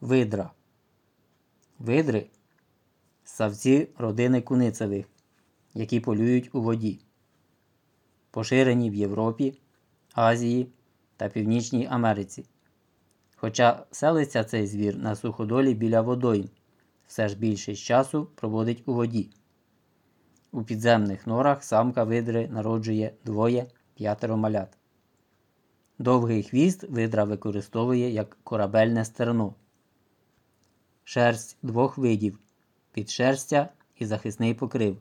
Видра. Видри савці родини куницевих, які полюють у воді. Поширені в Європі, Азії та Північній Америці. Хоча селиться цей звір на суходолі біля водойм, все ж більшість часу проводить у воді. У підземних норах самка видри народжує двоє-п'ятеро малят. Довгий хвіст видра використовує як корабельне стерно. Шерсть двох видів підшерстя і захисний покрив.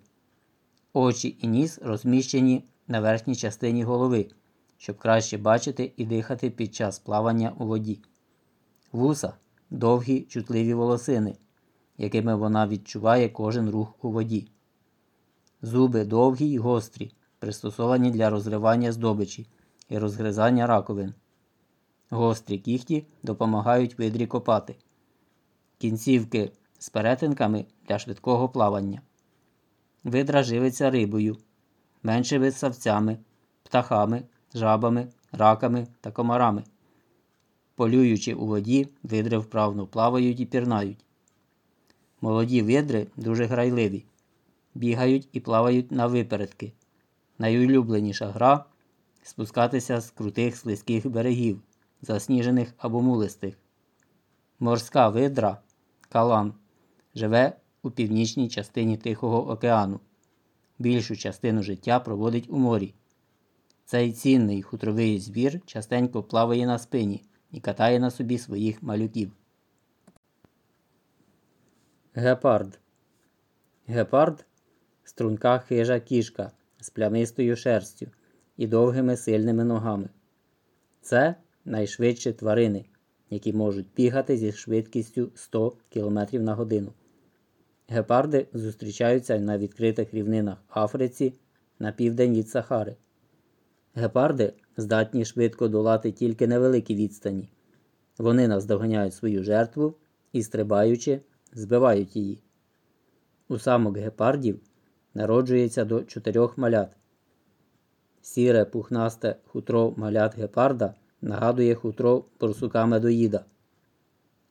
Очі і ніс розміщені на верхній частині голови, щоб краще бачити і дихати під час плавання у воді. Вуса довгі чутливі волосини, якими вона відчуває кожен рух у воді. Зуби довгі й гострі, пристосовані для розривання здобичі і розгризання раковин. Гострі кіхті допомагають видрі копати. Кінцівки з перетинками для швидкого плавання. Видра живиться рибою, менше вид савцями, птахами, жабами, раками та комарами. Полюючи у воді, видри вправно плавають і пірнають. Молоді видри дуже грайливі, бігають і плавають на випередки. Найулюбленіша гра спускатися з крутих слизьких берегів, засніжених або мулистих. Морська видра калан живе у північній частині Тихого океану. Більшу частину життя проводить у морі. Цей цінний хутровий звір частенько плаває на спині і катає на собі своїх малюків. Гепард. Гепард струнка хижа кішка з плямистою шерстю і довгими сильними ногами. Це найшвидші тварини, які можуть бігати зі швидкістю 100 км на годину. Гепарди зустрічаються на відкритих рівнинах Африці на південь від Сахари. Гепарди здатні швидко долати тільки невеликі відстані. Вони наздоганяють свою жертву і, стрибаючи, збивають її. У самок гепардів народжується до чотирьох малят. Сіре пухнасте хутро малят гепарда нагадує хутро борсука медоїда.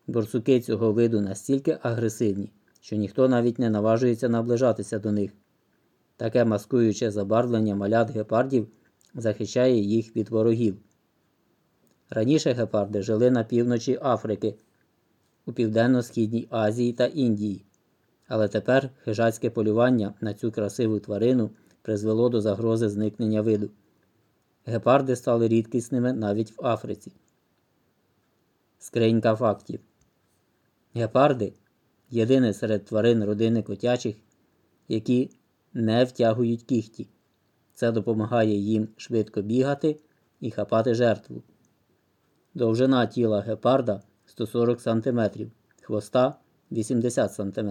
Борсуки цього виду настільки агресивні, що ніхто навіть не наважується наближатися до них. Таке маскуюче забарвлення малят гепардів захищає їх від ворогів. Раніше гепарди жили на півночі Африки, у Південно-Східній Азії та Індії, але тепер хижацьке полювання на цю красиву тварину призвело до загрози зникнення виду. Гепарди стали рідкісними навіть в Африці. Скринька фактів. Гепарди єдине серед тварин родини котячих, які не втягують кіхті. Це допомагає їм швидко бігати і хапати жертву. Довжина тіла гепарда 140 см, хвоста 80 см.